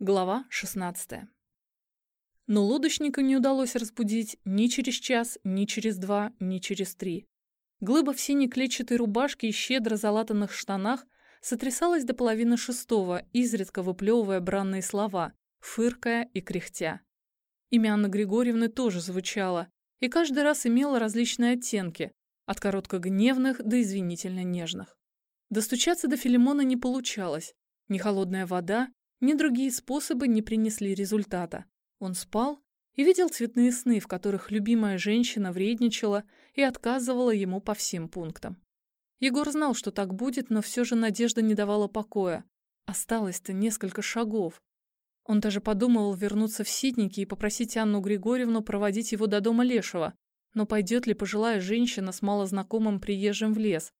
Глава 16. Но лодочника не удалось разбудить ни через час, ни через два, ни через три. Глыба в синей клетчатой рубашке и щедро залатанных штанах сотрясалась до половины шестого, изредка выплевывая бранные слова, фыркая и кряхтя. Имя Анны Григорьевны тоже звучало, и каждый раз имело различные оттенки, от короткогневных до извинительно нежных. Достучаться до Филимона не получалось. Ни холодная вода, ни другие способы не принесли результата. Он спал и видел цветные сны, в которых любимая женщина вредничала и отказывала ему по всем пунктам. Егор знал, что так будет, но все же надежда не давала покоя. Осталось-то несколько шагов. Он даже подумывал вернуться в Ситники и попросить Анну Григорьевну проводить его до дома Лешего. Но пойдет ли пожилая женщина с малознакомым приезжим в лес?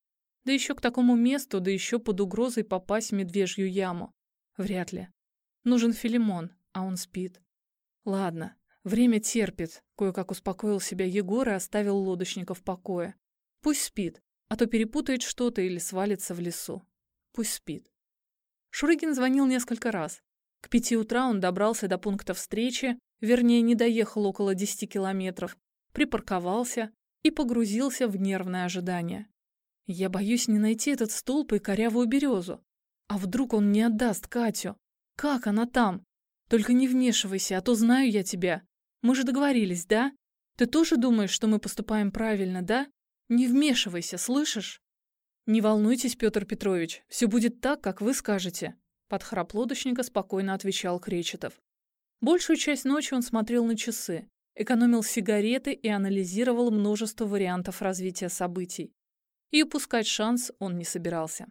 Да еще к такому месту, да еще под угрозой попасть в медвежью яму. Вряд ли. Нужен Филимон, а он спит. Ладно, время терпит. Кое-как успокоил себя Егор и оставил лодочника в покое. Пусть спит, а то перепутает что-то или свалится в лесу. Пусть спит. Шурыгин звонил несколько раз. К пяти утра он добрался до пункта встречи, вернее, не доехал около десяти километров, припарковался и погрузился в нервное ожидание. Я боюсь не найти этот столб и корявую березу. А вдруг он не отдаст Катю? Как она там? Только не вмешивайся, а то знаю я тебя. Мы же договорились, да? Ты тоже думаешь, что мы поступаем правильно, да? Не вмешивайся, слышишь? Не волнуйтесь, Петр Петрович, все будет так, как вы скажете. Под храп лодочника спокойно отвечал Кречетов. Большую часть ночи он смотрел на часы, экономил сигареты и анализировал множество вариантов развития событий и упускать шанс он не собирался.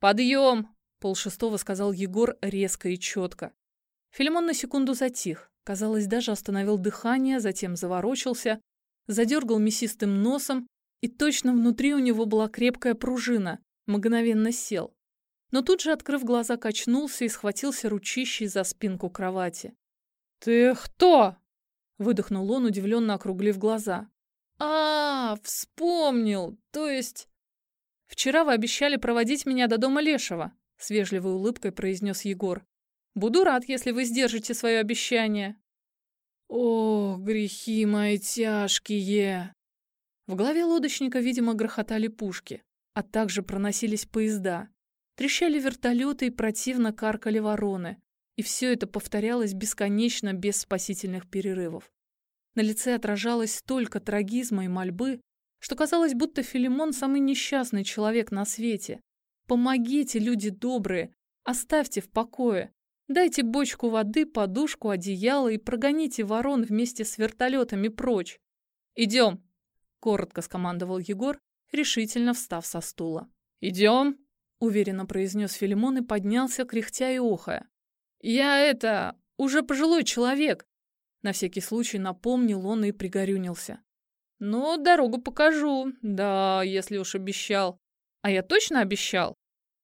«Подъем!» — полшестого сказал Егор резко и четко. Филимон на секунду затих, казалось, даже остановил дыхание, затем заворочился, задергал мясистым носом, и точно внутри у него была крепкая пружина, мгновенно сел. Но тут же, открыв глаза, качнулся и схватился ручищей за спинку кровати. «Ты кто?» — выдохнул он, удивленно округлив глаза. А, вспомнил. То есть... Вчера вы обещали проводить меня до дома Лешего, с вежливой улыбкой произнес Егор. Буду рад, если вы сдержите свое обещание. О, грехи мои тяжкие. В голове лодочника, видимо, грохотали пушки, а также проносились поезда. Трещали вертолеты и противно каркали вороны. И все это повторялось бесконечно без спасительных перерывов. На лице отражалось столько трагизма и мольбы, что казалось, будто Филимон самый несчастный человек на свете. Помогите, люди добрые, оставьте в покое. Дайте бочку воды, подушку, одеяло и прогоните ворон вместе с вертолетами прочь. «Идем!» — коротко скомандовал Егор, решительно встав со стула. «Идем!» — уверенно произнес Филимон и поднялся, кряхтя и охая. «Я это... уже пожилой человек. На всякий случай напомнил он и пригорюнился. «Ну, дорогу покажу. Да, если уж обещал. А я точно обещал?»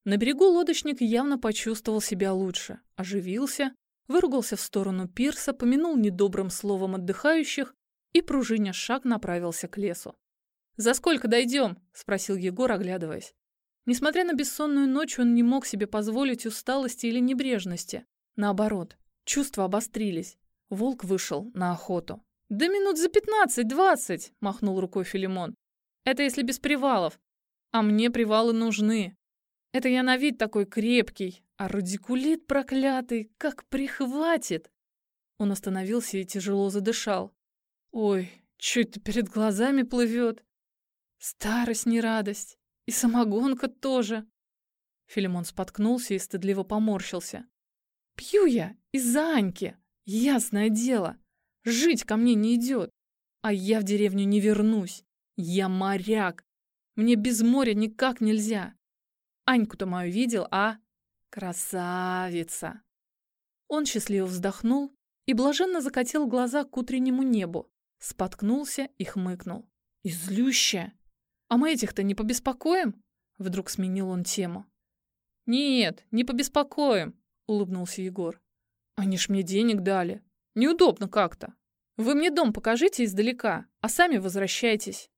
На берегу лодочник явно почувствовал себя лучше, оживился, выругался в сторону пирса, помянул недобрым словом отдыхающих и, пружиня шаг, направился к лесу. «За сколько дойдем?» — спросил Егор, оглядываясь. Несмотря на бессонную ночь, он не мог себе позволить усталости или небрежности. Наоборот, чувства обострились. Волк вышел на охоту. «Да минут за пятнадцать-двадцать!» — махнул рукой Филимон. «Это если без привалов. А мне привалы нужны. Это я на вид такой крепкий, а радикулит проклятый, как прихватит!» Он остановился и тяжело задышал. «Ой, что это перед глазами плывет? Старость не радость. И самогонка тоже!» Филимон споткнулся и стыдливо поморщился. «Пью я из-за Аньки!» Ясное дело, жить ко мне не идет. А я в деревню не вернусь. Я моряк. Мне без моря никак нельзя. Аньку-то мою видел, а? Красавица. Он счастливо вздохнул и блаженно закатил глаза к утреннему небу, споткнулся и хмыкнул. Излющая. А мы этих-то не побеспокоим? Вдруг сменил он тему. Нет, не побеспокоим, улыбнулся Егор. Они ж мне денег дали. Неудобно как-то. Вы мне дом покажите издалека, а сами возвращайтесь.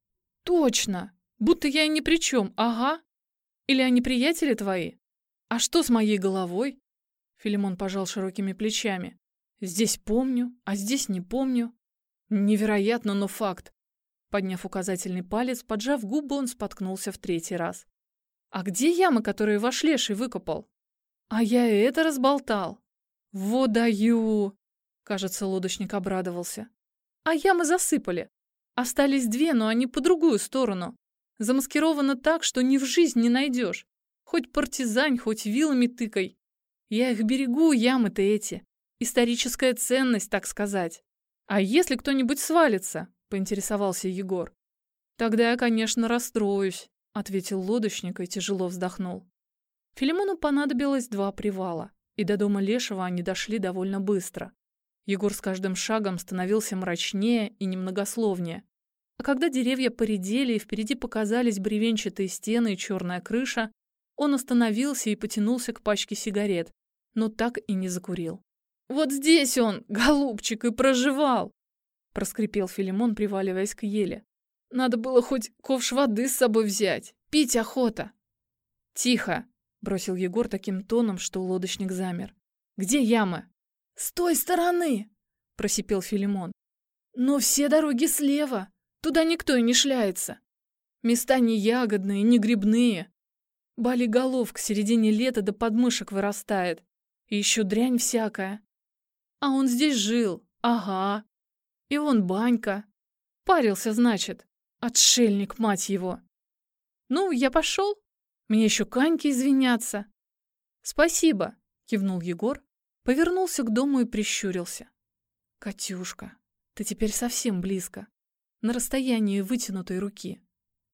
Точно. Будто я и ни при чем, ага. Или они приятели твои? А что с моей головой? Филимон пожал широкими плечами. Здесь помню, а здесь не помню. Невероятно, но факт. Подняв указательный палец, поджав губы, он споткнулся в третий раз. А где яма, которую ваш леший выкопал? А я и это разболтал. Вот даю! Кажется, лодочник обрадовался. А ямы засыпали. Остались две, но они по другую сторону. Замаскировано так, что ни в жизнь не найдешь. Хоть партизань, хоть вилами тыкай. Я их берегу, ямы-то эти. Историческая ценность, так сказать. А если кто-нибудь свалится? Поинтересовался Егор. Тогда я, конечно, расстроюсь, ответил лодочник и тяжело вздохнул. Филимону понадобилось два привала, и до дома Лешего они дошли довольно быстро. Егор с каждым шагом становился мрачнее и немногословнее. А когда деревья поредели и впереди показались бревенчатые стены и черная крыша, он остановился и потянулся к пачке сигарет, но так и не закурил. «Вот здесь он, голубчик, и проживал!» — проскрипел Филимон, приваливаясь к еле. «Надо было хоть ковш воды с собой взять. Пить охота!» «Тихо!» — бросил Егор таким тоном, что лодочник замер. «Где ямы?» «С той стороны!» — просипел Филимон. «Но все дороги слева. Туда никто и не шляется. Места не ягодные, не грибные. Болиголов к середине лета до подмышек вырастает. И еще дрянь всякая. А он здесь жил. Ага. И он банька. Парился, значит. Отшельник, мать его. Ну, я пошел. Мне еще Каньки извиняться. Спасибо, кивнул Егор Повернулся к дому и прищурился. «Катюшка, ты теперь совсем близко, на расстоянии вытянутой руки.